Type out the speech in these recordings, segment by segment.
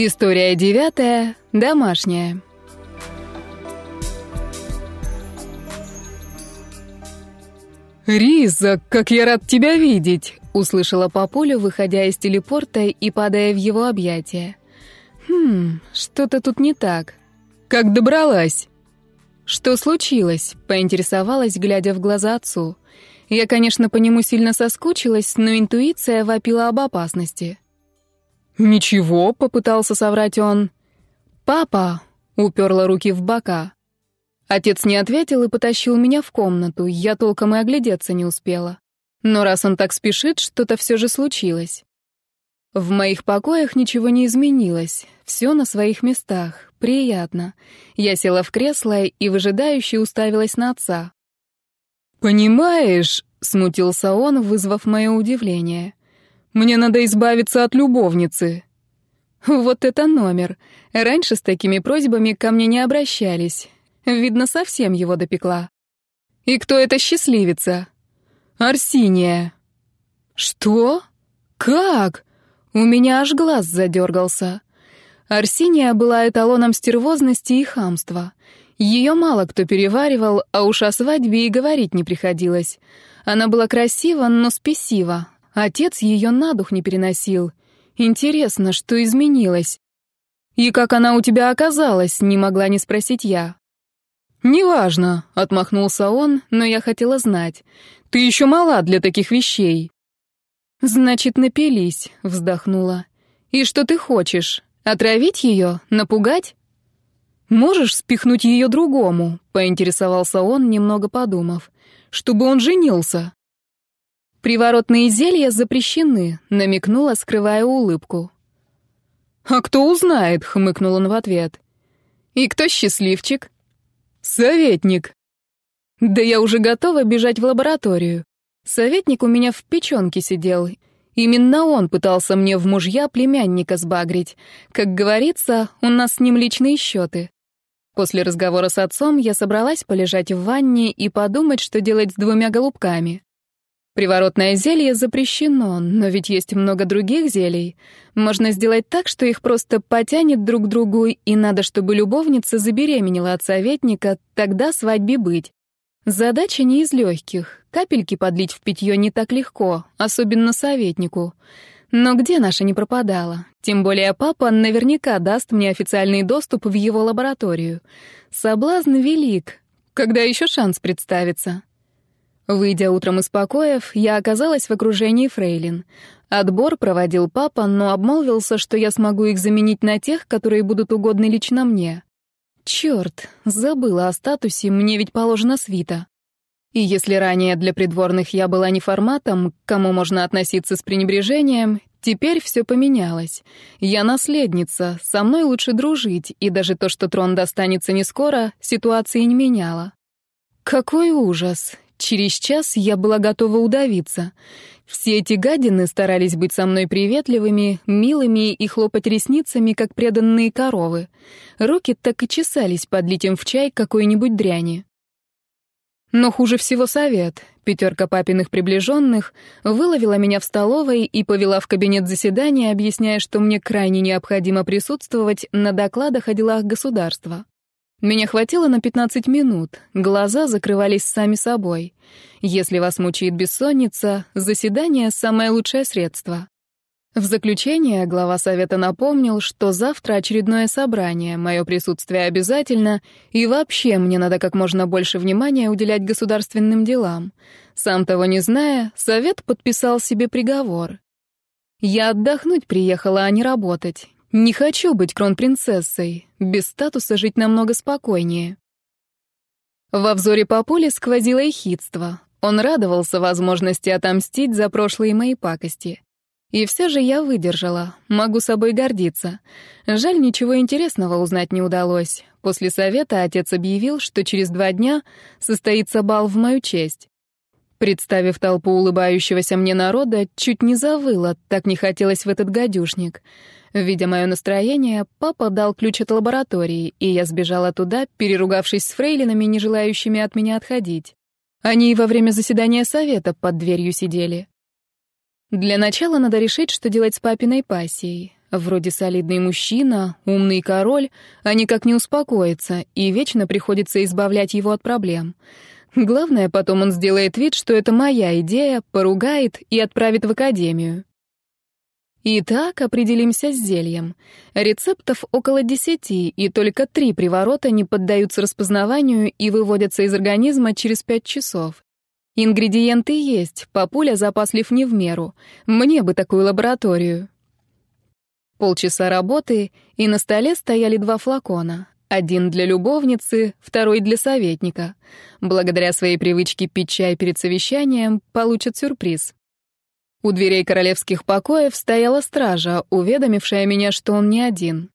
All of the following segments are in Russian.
История девятая. Домашняя. «Риза, как я рад тебя видеть!» — услышала Папуля, выходя из телепорта и падая в его объятия. «Хм, что-то тут не так. Как добралась?» «Что случилось?» — поинтересовалась, глядя в глаза отцу. Я, конечно, по нему сильно соскучилась, но интуиция вопила об опасности. «Ничего», — попытался соврать он. «Папа!» — уперла руки в бока. Отец не ответил и потащил меня в комнату, я толком и оглядеться не успела. Но раз он так спешит, что-то все же случилось. В моих покоях ничего не изменилось, все на своих местах, приятно. Я села в кресло и выжидающе уставилась на отца. «Понимаешь», — смутился он, вызвав мое удивление, — «мне надо избавиться от любовницы». Вот это номер. Раньше с такими просьбами ко мне не обращались. Видно, совсем его допекла. «И кто эта счастливица?» «Арсиния». «Что? Как?» У меня аж глаз задергался. Арсиния была эталоном стервозности и хамства. Ее мало кто переваривал, а уж о свадьбе и говорить не приходилось. Она была красива, но спесива. Отец ее на дух не переносил. Интересно, что изменилось? «И как она у тебя оказалась?» — не могла не спросить я. «Неважно», — отмахнулся он, но я хотела знать. «Ты еще мала для таких вещей». «Значит, напились», — вздохнула. «И что ты хочешь? Отравить ее? Напугать?» «Можешь спихнуть ее другому?» — поинтересовался он, немного подумав. «Чтобы он женился». «Приворотные зелья запрещены», — намекнула, скрывая улыбку. «А кто узнает?» — хмыкнул он в ответ. «И кто счастливчик?» «Советник». «Да я уже готова бежать в лабораторию. Советник у меня в печенке сидел. Именно он пытался мне в мужья племянника сбагрить. Как говорится, у нас с ним личные счеты. После разговора с отцом я собралась полежать в ванне и подумать, что делать с двумя голубками. Приворотное зелье запрещено, но ведь есть много других зелий. Можно сделать так, что их просто потянет друг к другу, и надо, чтобы любовница забеременела от советника, тогда свадьбе быть. Задача не из легких. Капельки подлить в питье не так легко, особенно советнику. Но где наша не пропадала? Тем более папа наверняка даст мне официальный доступ в его лабораторию. Соблазн велик. Когда еще шанс представится? Выйдя утром из покоев, я оказалась в окружении фрейлин. Отбор проводил папа, но обмолвился, что я смогу их заменить на тех, которые будут угодны лично мне. Черт, забыла о статусе, мне ведь положена свита. И если ранее для придворных я была не форматом, к кому можно относиться с пренебрежением, теперь все поменялось. Я наследница, со мной лучше дружить, и даже то, что трон достанется не скоро, ситуации не меняло. Какой ужас! Через час я была готова удавиться. Все эти гадины старались быть со мной приветливыми, милыми и хлопать ресницами, как преданные коровы. Руки так и чесались подлить им в чай какой-нибудь дряни. Но хуже всего совет. Пятерка папиных приближенных выловила меня в столовой и повела в кабинет заседания, объясняя, что мне крайне необходимо присутствовать на докладах о делах государства. Меня хватило на 15 минут, глаза закрывались сами собой. Если вас мучает бессонница, заседание — самое лучшее средство. В заключение глава совета напомнил, что завтра очередное собрание, мое присутствие обязательно, и вообще мне надо как можно больше внимания уделять государственным делам. Сам того не зная, совет подписал себе приговор. Я отдохнуть приехала, а не работать. Не хочу быть кронпринцессой. Без статуса жить намного спокойнее. Во взоре Папули сквозило ехидство. Он радовался возможности отомстить за прошлые мои пакости. И все же я выдержала, могу собой гордиться. Жаль, ничего интересного узнать не удалось. После совета отец объявил, что через два дня состоится бал в мою честь. Представив толпу улыбающегося мне народа, чуть не завыла, так не хотелось в этот гадюшник. Видя мое настроение, папа дал ключ от лаборатории, и я сбежала туда, переругавшись с фрейлинами, не желающими от меня отходить. Они и во время заседания совета под дверью сидели. Для начала надо решить, что делать с папиной пассией. Вроде солидный мужчина, умный король, а никак не успокоится, и вечно приходится избавлять его от проблем. Главное, потом он сделает вид, что это моя идея, поругает и отправит в академию. Итак, определимся с зельем. Рецептов около десяти, и только три приворота не поддаются распознаванию и выводятся из организма через пять часов. Ингредиенты есть, папуля запаслив не в меру. Мне бы такую лабораторию. Полчаса работы, и на столе стояли два флакона. Один для любовницы, второй для советника. Благодаря своей привычке пить чай перед совещанием, получат сюрприз. У дверей королевских покоев стояла стража, уведомившая меня, что он не один.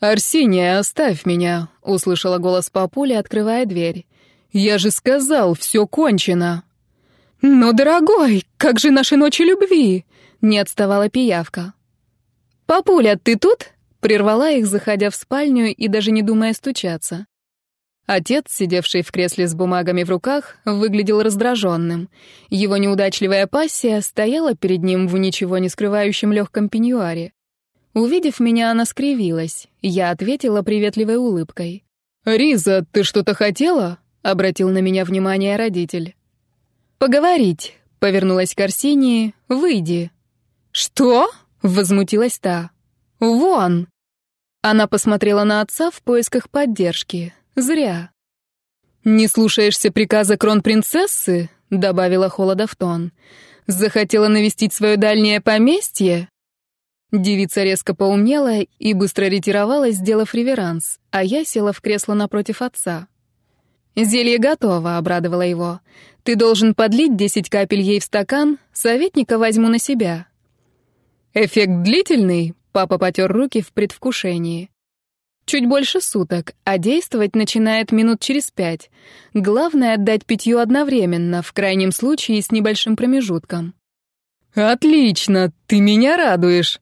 «Арсения, оставь меня», — услышала голос папули, открывая дверь. «Я же сказал, все кончено!» «Но, дорогой, как же наши ночи любви?» — не отставала пиявка. «Папуля, ты тут?» — прервала их, заходя в спальню и даже не думая стучаться. Отец, сидевший в кресле с бумагами в руках, выглядел раздраженным. Его неудачливая пассия стояла перед ним в ничего не скрывающем легком пеньюаре. Увидев меня, она скривилась. Я ответила приветливой улыбкой. «Риза, ты что-то хотела?» обратил на меня внимание родитель. Поговорить, повернулась к Арсении. Выйди. Что? возмутилась та. Вон. Она посмотрела на отца в поисках поддержки. Зря. Не слушаешься приказа кронпринцессы? добавила холода в тон. Захотела навестить свое дальнее поместье? Девица резко поумнела и быстро ретировалась, сделав реверанс, а я села в кресло напротив отца. «Зелье готово», — обрадовала его. «Ты должен подлить десять капель ей в стакан, советника возьму на себя». «Эффект длительный?» — папа потер руки в предвкушении. «Чуть больше суток, а действовать начинает минут через пять. Главное — отдать питью одновременно, в крайнем случае с небольшим промежутком». «Отлично, ты меня радуешь!»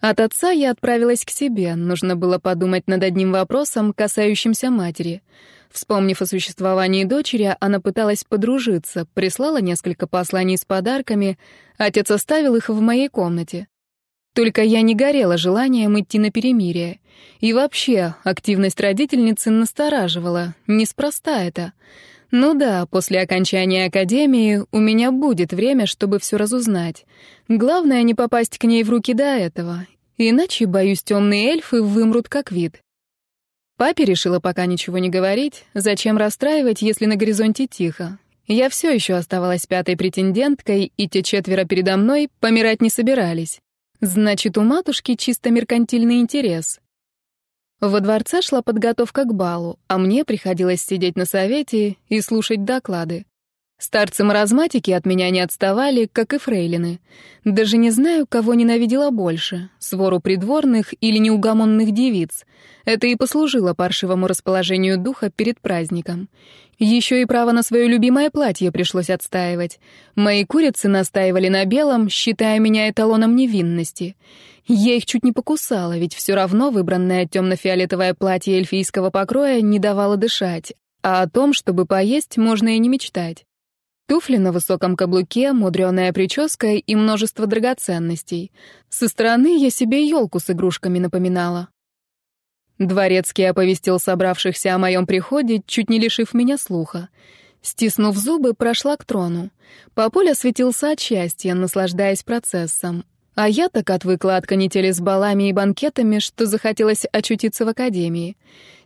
От отца я отправилась к себе, нужно было подумать над одним вопросом, касающимся матери — Вспомнив о существовании дочери, она пыталась подружиться, прислала несколько посланий с подарками, отец оставил их в моей комнате. Только я не горела желанием идти на перемирие. И вообще, активность родительницы настораживала, неспроста это. Ну да, после окончания академии у меня будет время, чтобы все разузнать. Главное не попасть к ней в руки до этого, иначе, боюсь, темные эльфы вымрут как вид. Папе решила пока ничего не говорить, зачем расстраивать, если на горизонте тихо. Я все еще оставалась пятой претенденткой, и те четверо передо мной помирать не собирались. Значит, у матушки чисто меркантильный интерес. Во дворце шла подготовка к балу, а мне приходилось сидеть на совете и слушать доклады. Старцы-маразматики от меня не отставали, как и фрейлины. Даже не знаю, кого ненавидела больше — свору придворных или неугомонных девиц. Это и послужило паршивому расположению духа перед праздником. Еще и право на свое любимое платье пришлось отстаивать. Мои курицы настаивали на белом, считая меня эталоном невинности. Я их чуть не покусала, ведь все равно выбранное темно-фиолетовое платье эльфийского покроя не давало дышать, а о том, чтобы поесть, можно и не мечтать. Туфли на высоком каблуке, мудреная прическа и множество драгоценностей. Со стороны я себе елку с игрушками напоминала. Дворецкий оповестил собравшихся о моем приходе, чуть не лишив меня слуха. Стиснув зубы, прошла к трону. Папуля светился от счастья, наслаждаясь процессом. А я так отвыкла от канители с балами и банкетами, что захотелось очутиться в академии.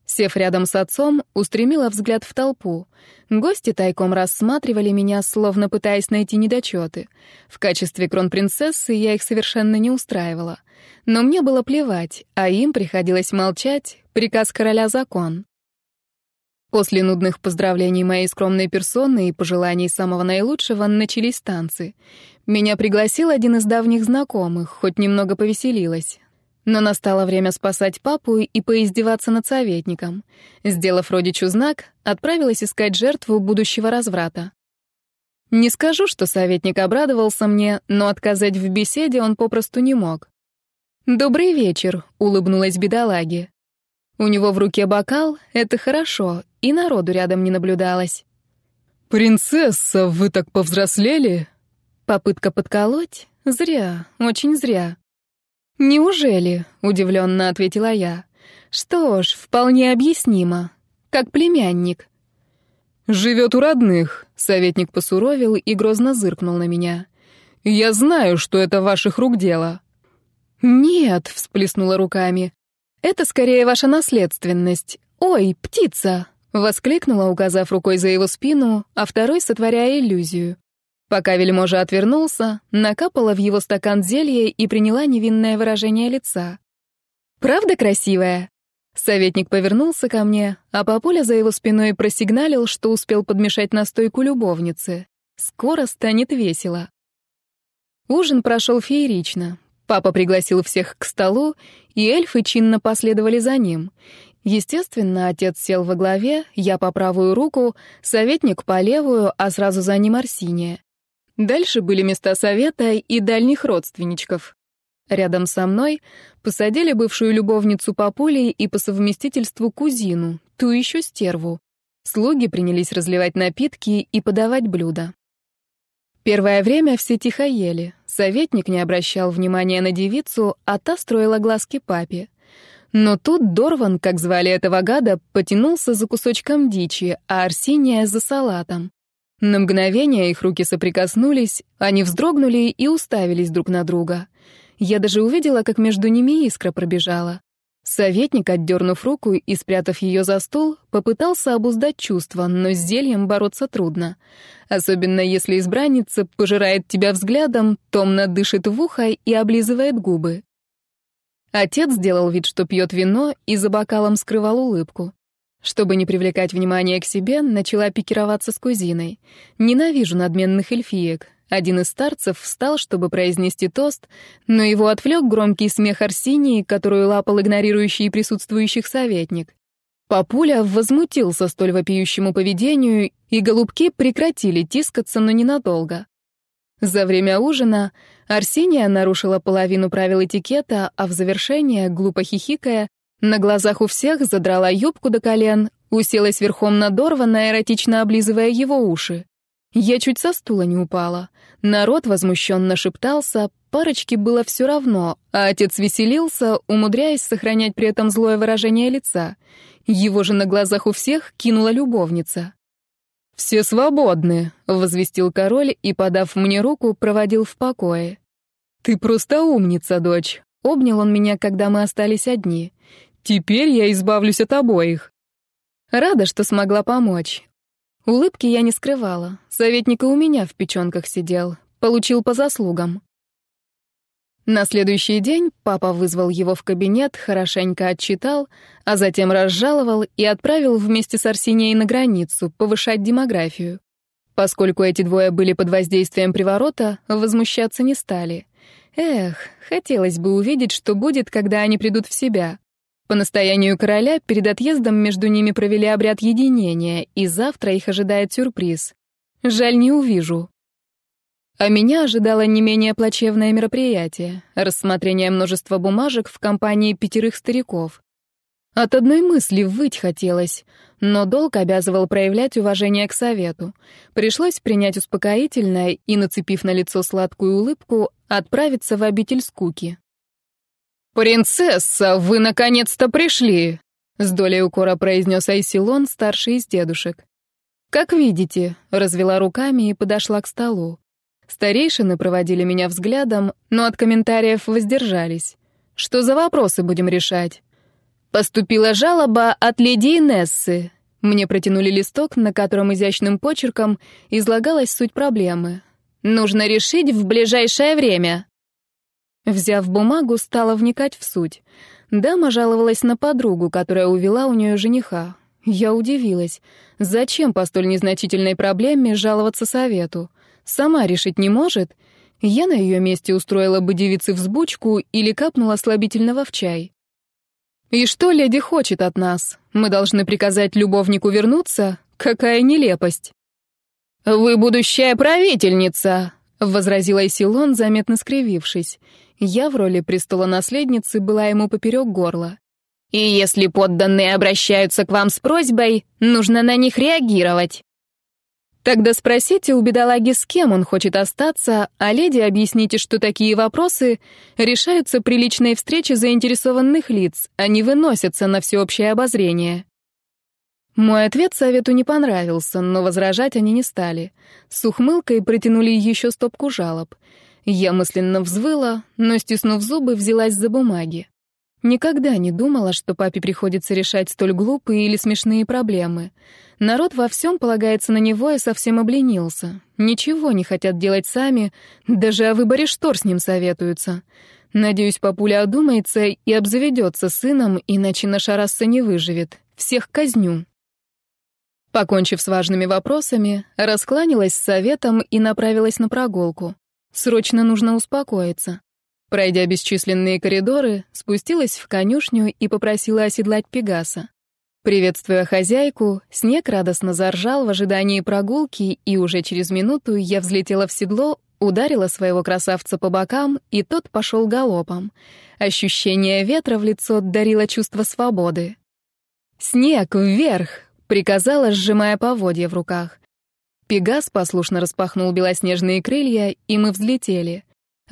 Сев рядом с отцом, устремила взгляд в толпу. Гости тайком рассматривали меня, словно пытаясь найти недочеты. В качестве кронпринцессы я их совершенно не устраивала. Но мне было плевать, а им приходилось молчать, приказ короля — закон. После нудных поздравлений моей скромной персоны и пожеланий самого наилучшего начались танцы. Меня пригласил один из давних знакомых, хоть немного повеселилась. Но настало время спасать папу и поиздеваться над советником. Сделав родичу знак, отправилась искать жертву будущего разврата. Не скажу, что советник обрадовался мне, но отказать в беседе он попросту не мог. «Добрый вечер», — улыбнулась бедолаге. У него в руке бокал, это хорошо, и народу рядом не наблюдалось. «Принцесса, вы так повзрослели?» Попытка подколоть? Зря, очень зря. «Неужели?» — удивленно ответила я. «Что ж, вполне объяснимо. Как племянник». «Живет у родных», — советник посуровил и грозно зыркнул на меня. «Я знаю, что это ваших рук дело». «Нет», — всплеснула руками. «Это скорее ваша наследственность. Ой, птица!» — воскликнула, указав рукой за его спину, а второй сотворяя иллюзию. Пока вельможа отвернулся, накапала в его стакан зелье и приняла невинное выражение лица. «Правда красивая?» Советник повернулся ко мне, а папуля за его спиной просигналил, что успел подмешать настойку любовницы. Скоро станет весело. Ужин прошел феерично. Папа пригласил всех к столу, и эльфы чинно последовали за ним. Естественно, отец сел во главе, я по правую руку, советник по левую, а сразу за ним Арсиния. Дальше были места совета и дальних родственничков. Рядом со мной посадили бывшую любовницу папули и по совместительству кузину, ту еще стерву. Слуги принялись разливать напитки и подавать блюда. Первое время все тихо ели. Советник не обращал внимания на девицу, а та строила глазки папе. Но тут Дорван, как звали этого гада, потянулся за кусочком дичи, а Арсения — за салатом. На мгновение их руки соприкоснулись, они вздрогнули и уставились друг на друга. Я даже увидела, как между ними искра пробежала. Советник, отдернув руку и спрятав ее за стол, попытался обуздать чувства, но с зельем бороться трудно. Особенно если избранница пожирает тебя взглядом, томно дышит в ухо и облизывает губы. Отец сделал вид, что пьет вино, и за бокалом скрывал улыбку. Чтобы не привлекать внимание к себе, начала пикироваться с кузиной. Ненавижу надменных эльфиек. Один из старцев встал, чтобы произнести тост, но его отвлек громкий смех Арсинии, которую лапал игнорирующий присутствующих советник. Папуля возмутился столь вопиющему поведению, и голубки прекратили тискаться, но ненадолго. За время ужина Арсения нарушила половину правил этикета, а в завершение, глупо хихикая, на глазах у всех задрала юбку до колен, уселась верхом на Дорвана, эротично облизывая его уши. Я чуть со стула не упала. Народ возмущенно шептался, парочке было все равно, а отец веселился, умудряясь сохранять при этом злое выражение лица. Его же на глазах у всех кинула любовница. «Все свободны», — возвестил король и, подав мне руку, проводил в покое. «Ты просто умница, дочь», — обнял он меня, когда мы остались одни. «Теперь я избавлюсь от обоих». Рада, что смогла помочь. Улыбки я не скрывала. Советник и у меня в печенках сидел. Получил по заслугам. На следующий день папа вызвал его в кабинет, хорошенько отчитал, а затем разжаловал и отправил вместе с Арсенией на границу повышать демографию. Поскольку эти двое были под воздействием приворота, возмущаться не стали. Эх, хотелось бы увидеть, что будет, когда они придут в себя. По настоянию короля перед отъездом между ними провели обряд единения, и завтра их ожидает сюрприз. Жаль, не увижу. А меня ожидало не менее плачевное мероприятие — рассмотрение множества бумажек в компании пятерых стариков. От одной мысли выть хотелось, но долг обязывал проявлять уважение к совету. Пришлось принять успокоительное и, нацепив на лицо сладкую улыбку, отправиться в обитель скуки. «Принцесса, вы наконец-то пришли!» — с долей укора произнес Айсилон, старший из дедушек. «Как видите», — развела руками и подошла к столу. Старейшины проводили меня взглядом, но от комментариев воздержались. «Что за вопросы будем решать?» «Поступила жалоба от леди Инессы». Мне протянули листок, на котором изящным почерком излагалась суть проблемы. «Нужно решить в ближайшее время». Взяв бумагу, стала вникать в суть. Дама жаловалась на подругу, которая увела у нее жениха. Я удивилась. Зачем по столь незначительной проблеме жаловаться совету? Сама решить не может? Я на ее месте устроила бы девице взбучку или капнула слабительного в чай. И что леди хочет от нас? Мы должны приказать любовнику вернуться? Какая нелепость. «Вы будущая правительница», — возразила Исилон, заметно скривившись. Я в роли престола наследницы была ему поперек горла. И если подданные обращаются к вам с просьбой, нужно на них реагировать. Тогда спросите у бедолаги, с кем он хочет остаться, а леди объясните, что такие вопросы решаются при личной встрече заинтересованных лиц, а не выносятся на всеобщее обозрение. Мой ответ совету не понравился, но возражать они не стали. С ухмылкой протянули еще стопку жалоб. Я мысленно взвыла, но, стиснув зубы, взялась за бумаги. Никогда не думала, что папе приходится решать столь глупые или смешные проблемы — Народ во всем полагается на него и совсем обленился. Ничего не хотят делать сами, даже о выборе штор с ним советуются. Надеюсь, папуля одумается и обзаведется сыном, иначе наша раса не выживет. Всех казню. Покончив с важными вопросами, раскланялась с советом и направилась на прогулку. Срочно нужно успокоиться. Пройдя бесчисленные коридоры, спустилась в конюшню и попросила оседлать Пегаса. Приветствуя хозяйку, снег радостно заржал в ожидании прогулки, и уже через минуту я взлетела в седло, ударила своего красавца по бокам, и тот пошел галопом. Ощущение ветра в лицо дарило чувство свободы. «Снег вверх!» — приказала, сжимая поводья в руках. Пегас послушно распахнул белоснежные крылья, и мы взлетели.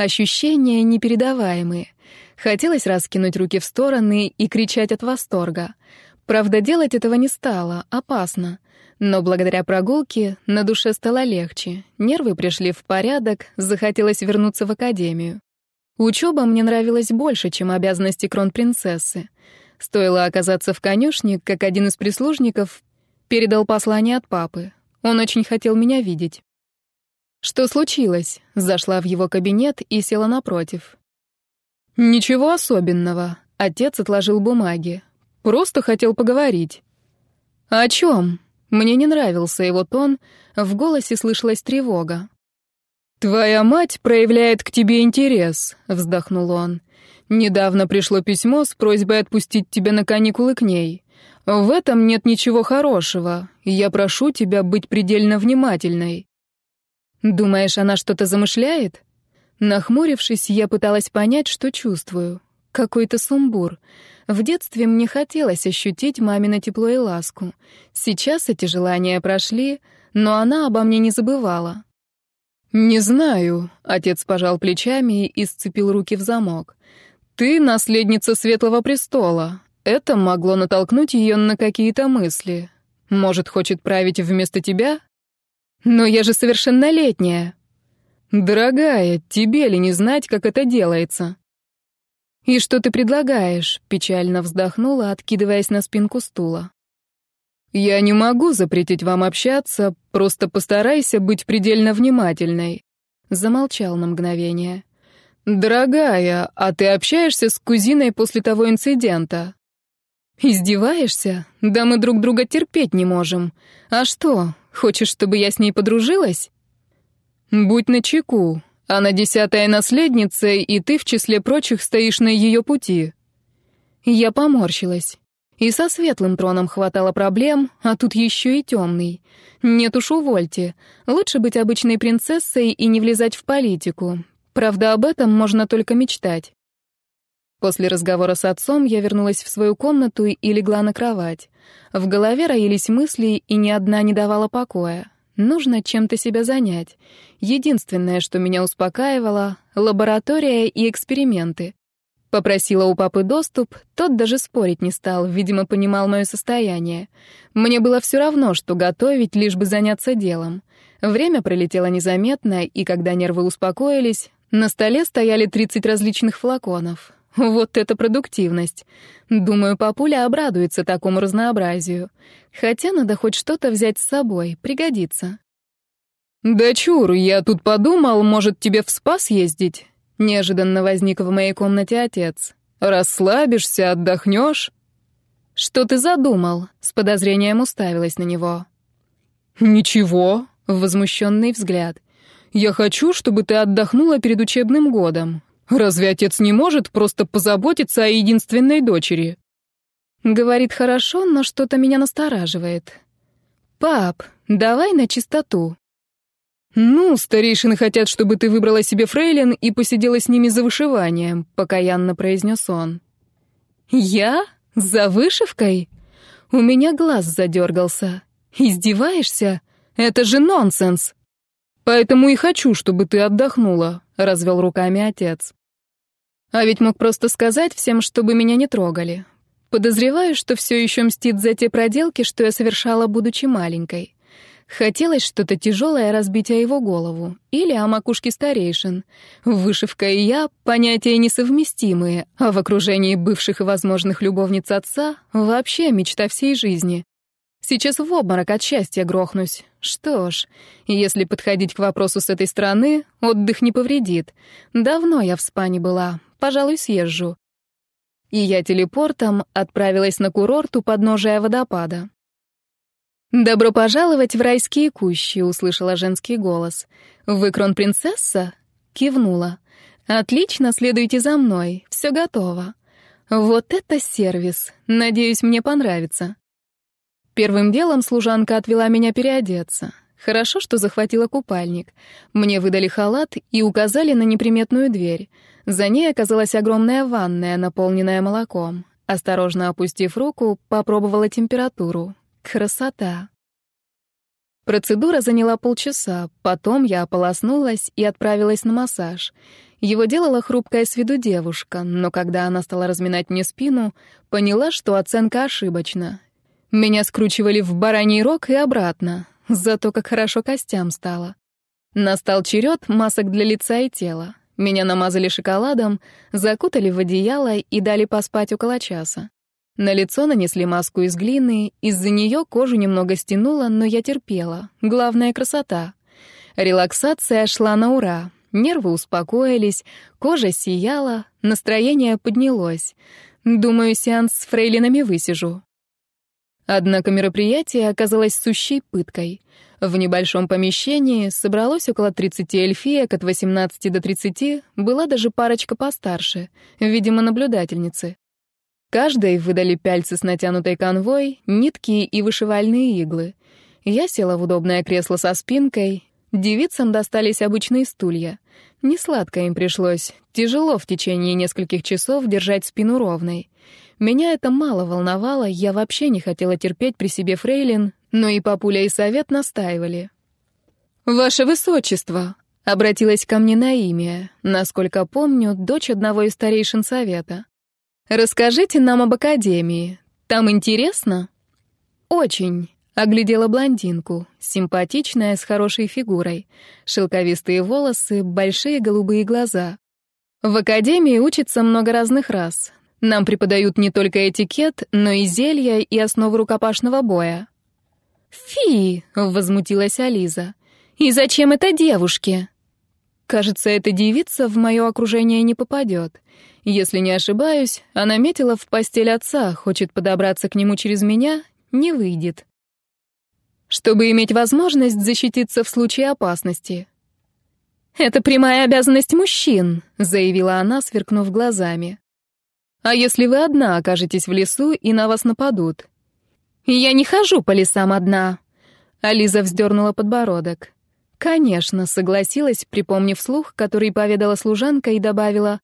Ощущения непередаваемые. Хотелось раскинуть руки в стороны и кричать от восторга. Правда, делать этого не стало, опасно. Но благодаря прогулке на душе стало легче, нервы пришли в порядок, захотелось вернуться в академию. Учеба мне нравилась больше, чем обязанности кронпринцессы. Стоило оказаться в конюшне, как один из прислужников передал послание от папы. Он очень хотел меня видеть. «Что случилось?» — зашла в его кабинет и села напротив. «Ничего особенного», — отец отложил бумаги. Просто хотел поговорить». «О чем?» Мне не нравился его тон, в голосе слышалась тревога. «Твоя мать проявляет к тебе интерес», — вздохнул он. «Недавно пришло письмо с просьбой отпустить тебя на каникулы к ней. В этом нет ничего хорошего. Я прошу тебя быть предельно внимательной». «Думаешь, она что-то замышляет?» Нахмурившись, я пыталась понять, что чувствую. Какой-то сумбур. В детстве мне хотелось ощутить мамино тепло и ласку. Сейчас эти желания прошли, но она обо мне не забывала. «Не знаю», — отец пожал плечами и сцепил руки в замок. «Ты наследница Светлого Престола. Это могло натолкнуть ее на какие-то мысли. Может, хочет править вместо тебя? Но я же совершеннолетняя». «Дорогая, тебе ли не знать, как это делается?» «И что ты предлагаешь?» — печально вздохнула, откидываясь на спинку стула. «Я не могу запретить вам общаться, просто постарайся быть предельно внимательной», — замолчал на мгновение. «Дорогая, а ты общаешься с кузиной после того инцидента?» «Издеваешься? Да мы друг друга терпеть не можем. А что, хочешь, чтобы я с ней подружилась?» «Будь начеку. Она десятая наследница, и ты, в числе прочих, стоишь на ее пути». Я поморщилась. И со светлым троном хватало проблем, а тут еще и темный. Нет уж, увольте. Лучше быть обычной принцессой и не влезать в политику. Правда, об этом можно только мечтать. После разговора с отцом я вернулась в свою комнату и легла на кровать. В голове роились мысли, и ни одна не давала покоя. Нужно чем-то себя занять. Единственное, что меня успокаивало — лаборатория и эксперименты. Попросила у папы доступ, тот даже спорить не стал, видимо, понимал мое состояние. Мне было все равно, что готовить, лишь бы заняться делом. Время пролетело незаметно, и когда нервы успокоились, на столе стояли 30 различных флаконов. Вот это продуктивность. Думаю, папуля обрадуется такому разнообразию. Хотя надо хоть что-то взять с собой, пригодится. «Да чур, я тут подумал, может, тебе в спа съездить?» Неожиданно возник в моей комнате отец. «Расслабишься, отдохнешь?» «Что ты задумал?» — с подозрением уставилась на него. «Ничего», — возмущенный взгляд. «Я хочу, чтобы ты отдохнула перед учебным годом. Разве отец не может просто позаботиться о единственной дочери? Говорит хорошо, но что-то меня настораживает. Пап, давай на чистоту. Ну, старейшины хотят, чтобы ты выбрала себе фрейлин и посидела с ними за вышиванием, покаянно произнес он. Я? За вышивкой? У меня глаз задергался. Издеваешься? Это же нонсенс!» «Поэтому и хочу, чтобы ты отдохнула», — развел руками отец. А ведь мог просто сказать всем, чтобы меня не трогали. Подозреваю, что все еще мстит за те проделки, что я совершала, будучи маленькой. Хотелось что-то тяжелое разбить о его голову или о макушке старейшин. Вышивка и я — понятия несовместимые, а в окружении бывших и возможных любовниц отца — вообще мечта всей жизни. Сейчас в обморок от счастья грохнусь. Что ж, если подходить к вопросу с этой стороны, отдых не повредит. Давно я в спане была, пожалуй, съезжу. И я телепортом отправилась на курорт у подножия водопада. «Добро пожаловать в райские кущи», — услышала женский голос. «Вы кронпринцесса?» — кивнула. «Отлично, следуйте за мной, все готово». «Вот это сервис! Надеюсь, мне понравится». Первым делом служанка отвела меня переодеться. Хорошо, что захватила купальник. Мне выдали халат и указали на неприметную дверь. За ней оказалась огромная ванная, наполненная молоком. Осторожно опустив руку, попробовала температуру. Красота. Процедура заняла полчаса, потом я ополоснулась и отправилась на массаж. Его делала хрупкая с виду девушка, но когда она стала разминать мне спину, поняла, что оценка ошибочна. Меня скручивали в бараний рог и обратно, зато как хорошо костям стало. Настал черед масок для лица и тела. Меня намазали шоколадом, закутали в одеяло и дали поспать около часа. На лицо нанесли маску из глины, из-за нее кожу немного стянуло, но я терпела. Главное — красота. Релаксация шла на ура. Нервы успокоились, кожа сияла, настроение поднялось. Думаю, сеанс с фрейлинами высижу. Однако мероприятие оказалось сущей пыткой. В небольшом помещении собралось около 30 эльфиек от 18 до 30, была даже парочка постарше, видимо, наблюдательницы. Каждой выдали пяльцы с натянутой конвой, нитки и вышивальные иглы. Я села в удобное кресло со спинкой. Девицам достались обычные стулья. Несладко им пришлось, тяжело в течение нескольких часов держать спину ровной. Меня это мало волновало, я вообще не хотела терпеть при себе фрейлин, но и папуля и совет настаивали. «Ваше Высочество!» — обратилась ко мне на имя, насколько помню, дочь одного из старейшин совета. «Расскажите нам об Академии. Там интересно?» «Очень», — оглядела блондинку, симпатичная, с хорошей фигурой, шелковистые волосы, большие голубые глаза. В Академии учится много разных рас, нам преподают не только этикет, но и зелья и основы рукопашного боя». «Фи!» — возмутилась Ализа. «И зачем это девушке?» «Кажется, эта девица в мое окружение не попадет. Если не ошибаюсь, она метила в постель отца, хочет подобраться к нему через меня, не выйдет. Чтобы иметь возможность защититься в случае опасности». «Это прямая обязанность мужчин», — заявила она, сверкнув глазами. А если вы одна окажетесь в лесу и на вас нападут? Я не хожу по лесам одна. Ализа вздернула подбородок. Конечно, согласилась, припомнив слух, который поведала служанка и добавила: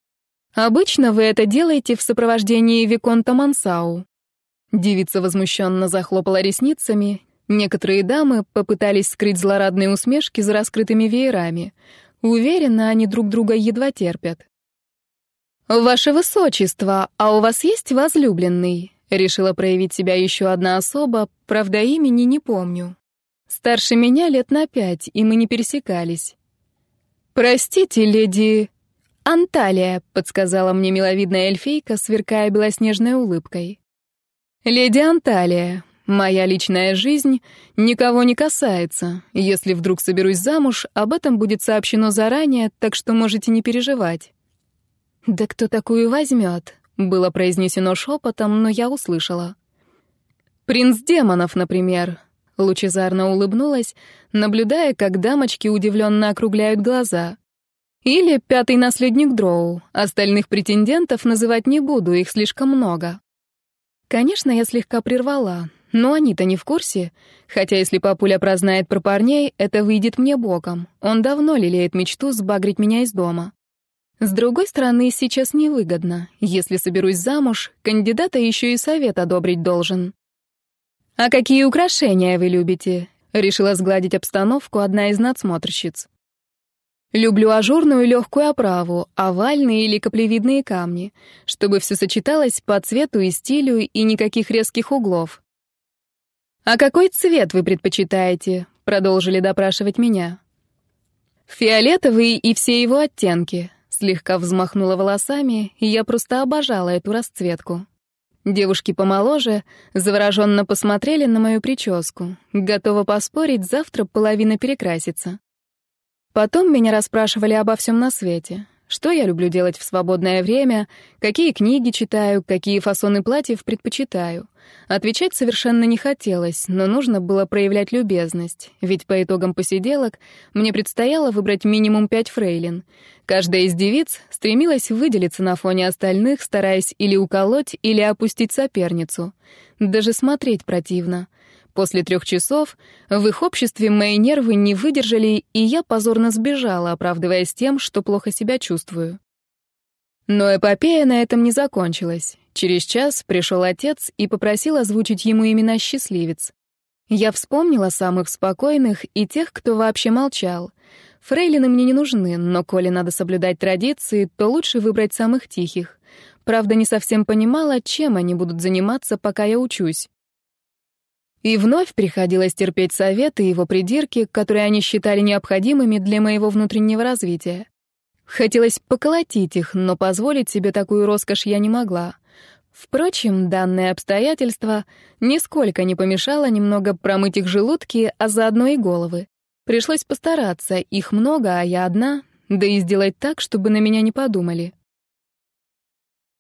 Обычно вы это делаете в сопровождении виконта Мансау. Девица возмущенно захлопала ресницами. Некоторые дамы попытались скрыть злорадные усмешки за раскрытыми веерами. Уверена, они друг друга едва терпят. «Ваше высочество, а у вас есть возлюбленный?» Решила проявить себя еще одна особа, правда, имени не помню. Старше меня лет на пять, и мы не пересекались. «Простите, леди...» «Анталия», — подсказала мне миловидная эльфийка, сверкая белоснежной улыбкой. «Леди Анталия, моя личная жизнь никого не касается. Если вдруг соберусь замуж, об этом будет сообщено заранее, так что можете не переживать». «Да кто такую возьмет?» — было произнесено шепотом, но я услышала. «Принц демонов, например», — лучезарно улыбнулась, наблюдая, как дамочки удивленно округляют глаза. «Или пятый наследник Дроу. Остальных претендентов называть не буду, их слишком много». Конечно, я слегка прервала, но они-то не в курсе. Хотя если папуля прознает про парней, это выйдет мне боком. Он давно лелеет мечту сбагрить меня из дома. С другой стороны, сейчас невыгодно. Если соберусь замуж, кандидата еще и совет одобрить должен. «А какие украшения вы любите?» — решила сгладить обстановку одна из надсмотрщиц. Люблю ажурную легкую оправу, овальные или каплевидные камни, чтобы все сочеталось по цвету и стилю и никаких резких углов. «А какой цвет вы предпочитаете?» — продолжили допрашивать меня. «Фиолетовый и все его оттенки», — слегка взмахнула волосами, и я просто обожала эту расцветку. Девушки помоложе завороженно посмотрели на мою прическу. Готова поспорить, завтра половина перекрасится. Потом меня расспрашивали обо всем на свете. Что я люблю делать в свободное время, какие книги читаю, какие фасоны платьев предпочитаю. Отвечать совершенно не хотелось, но нужно было проявлять любезность, ведь по итогам посиделок мне предстояло выбрать минимум пять фрейлин. Каждая из девиц стремилась выделиться на фоне остальных, стараясь или уколоть, или опустить соперницу. Даже смотреть противно. После трех часов в их обществе мои нервы не выдержали, и я позорно сбежала, оправдываясь тем, что плохо себя чувствую. Но эпопея на этом не закончилась. Через час пришел отец и попросил озвучить ему имена счастливец. Я вспомнила самых спокойных и тех, кто вообще молчал. Фрейлины мне не нужны, но коли надо соблюдать традиции, то лучше выбрать самых тихих. Правда, не совсем понимала, чем они будут заниматься, пока я учусь. И вновь приходилось терпеть советы и его придирки, которые они считали необходимыми для моего внутреннего развития. Хотелось поколотить их, но позволить себе такую роскошь я не могла. Впрочем, данное обстоятельство нисколько не помешало немного промыть их желудки, а заодно и головы. Пришлось постараться, их много, а я одна, да и сделать так, чтобы на меня не подумали.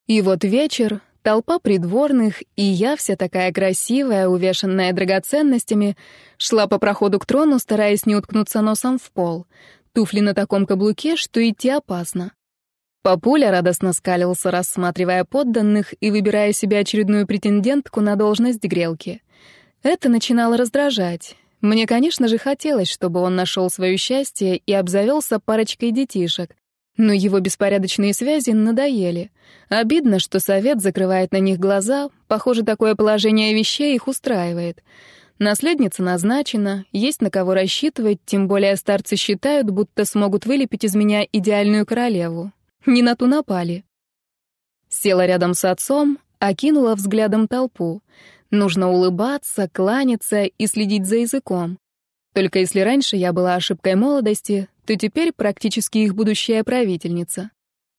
И вот вечер, Толпа придворных, и я, вся такая красивая, увешанная драгоценностями, шла по проходу к трону, стараясь не уткнуться носом в пол. Туфли на таком каблуке, что идти опасно. Папуля радостно скалился, рассматривая подданных и выбирая себе очередную претендентку на должность грелки. Это начинало раздражать. Мне, конечно же, хотелось, чтобы он нашел свое счастье и обзавелся парочкой детишек. Но его беспорядочные связи надоели. Обидно, что совет закрывает на них глаза, похоже, такое положение вещей их устраивает. Наследница назначена, есть на кого рассчитывать, тем более старцы считают, будто смогут вылепить из меня идеальную королеву. Не на ту напали. Села рядом с отцом, окинула взглядом толпу. Нужно улыбаться, кланяться и следить за языком. Только если раньше я была ошибкой молодости, то теперь практически их будущая правительница.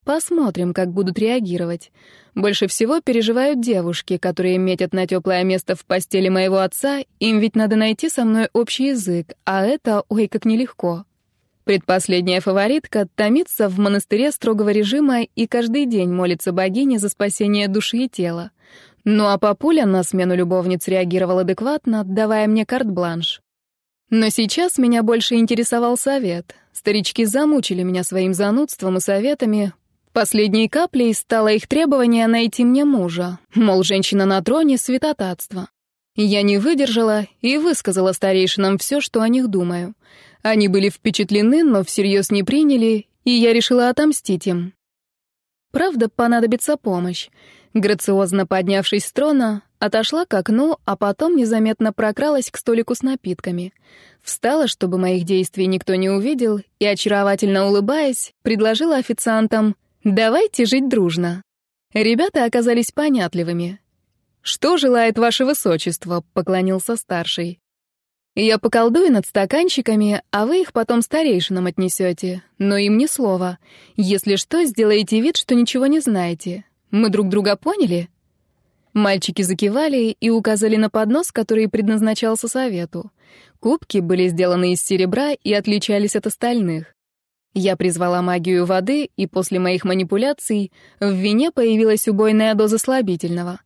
Посмотрим, как будут реагировать. Больше всего переживают девушки, которые метят на теплое место в постели моего отца, им ведь надо найти со мной общий язык, а это, ой, как нелегко. Предпоследняя фаворитка томится в монастыре строгого режима и каждый день молится богине за спасение души и тела. Ну а папуля на смену любовниц реагировал адекватно, давая мне карт-бланш. Но сейчас меня больше интересовал совет. Старички замучили меня своим занудством и советами. Последней каплей стало их требование найти мне мужа. Мол, женщина на троне — святотатство. Я не выдержала и высказала старейшинам все, что о них думаю. Они были впечатлены, но всерьез не приняли, и я решила отомстить им. Правда, понадобится помощь. Грациозно поднявшись с трона, отошла к окну, а потом незаметно прокралась к столику с напитками. Встала, чтобы моих действий никто не увидел, и, очаровательно улыбаясь, предложила официантам «давайте жить дружно». Ребята оказались понятливыми. «Что желает ваше высочество?» — поклонился старший. «Я поколдую над стаканчиками, а вы их потом старейшинам отнесете. Но им ни слова. Если что, сделайте вид, что ничего не знаете. Мы друг друга поняли?» Мальчики закивали и указали на поднос, который предназначался совету. Кубки были сделаны из серебра и отличались от остальных. Я призвала магию воды, и после моих манипуляций в вине появилась убойная доза слабительного.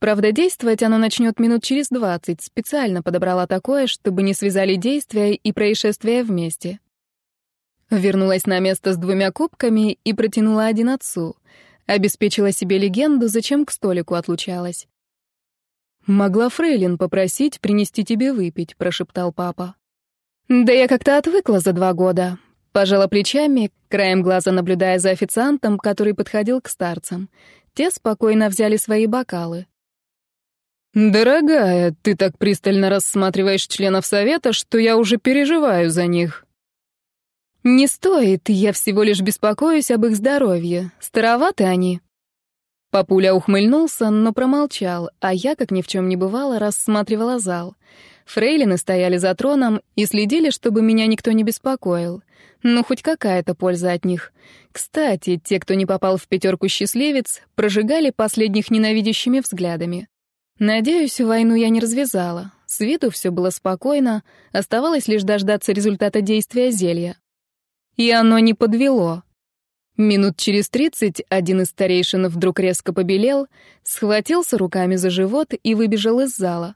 Правда, действовать оно начнет минут через двадцать. Специально подобрала такое, чтобы не связали действия и происшествия вместе. Вернулась на место с двумя кубками и протянула один отцу — Обеспечила себе легенду, зачем к столику отлучалась. «Могла Фрейлин попросить принести тебе выпить», — прошептал папа. «Да я как-то отвыкла за два года». Пожала плечами, краем глаза наблюдая за официантом, который подходил к старцам. Те спокойно взяли свои бокалы. «Дорогая, ты так пристально рассматриваешь членов совета, что я уже переживаю за них». «Не стоит, я всего лишь беспокоюсь об их здоровье. Староваты они». Папуля ухмыльнулся, но промолчал, а я, как ни в чем не бывало, рассматривала зал. Фрейлины стояли за троном и следили, чтобы меня никто не беспокоил. Ну, хоть какая-то польза от них. Кстати, те, кто не попал в пятерку счастливец, прожигали последних ненавидящими взглядами. Надеюсь, войну я не развязала. С виду все было спокойно, оставалось лишь дождаться результата действия зелья. И оно не подвело. Минут через тридцать один из старейшин вдруг резко побелел, схватился руками за живот и выбежал из зала.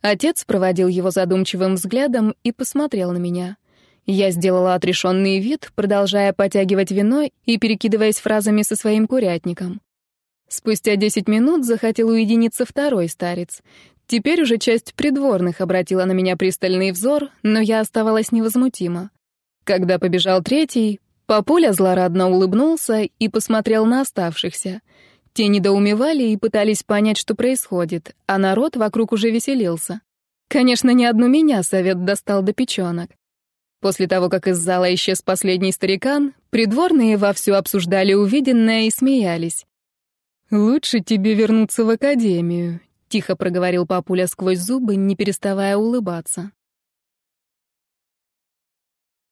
Отец проводил его задумчивым взглядом и посмотрел на меня. Я сделала отрешенный вид, продолжая потягивать вино и перекидываясь фразами со своим курятником. Спустя десять минут захотел уединиться второй старец. Теперь уже часть придворных обратила на меня пристальный взор, но я оставалась невозмутима. Когда побежал третий, Папуля злорадно улыбнулся и посмотрел на оставшихся. Те недоумевали и пытались понять, что происходит, а народ вокруг уже веселился. Конечно, не одну меня совет достал до печенок. После того, как из зала исчез последний старикан, придворные вовсю обсуждали увиденное и смеялись. «Лучше тебе вернуться в академию», — тихо проговорил папуля сквозь зубы, не переставая улыбаться.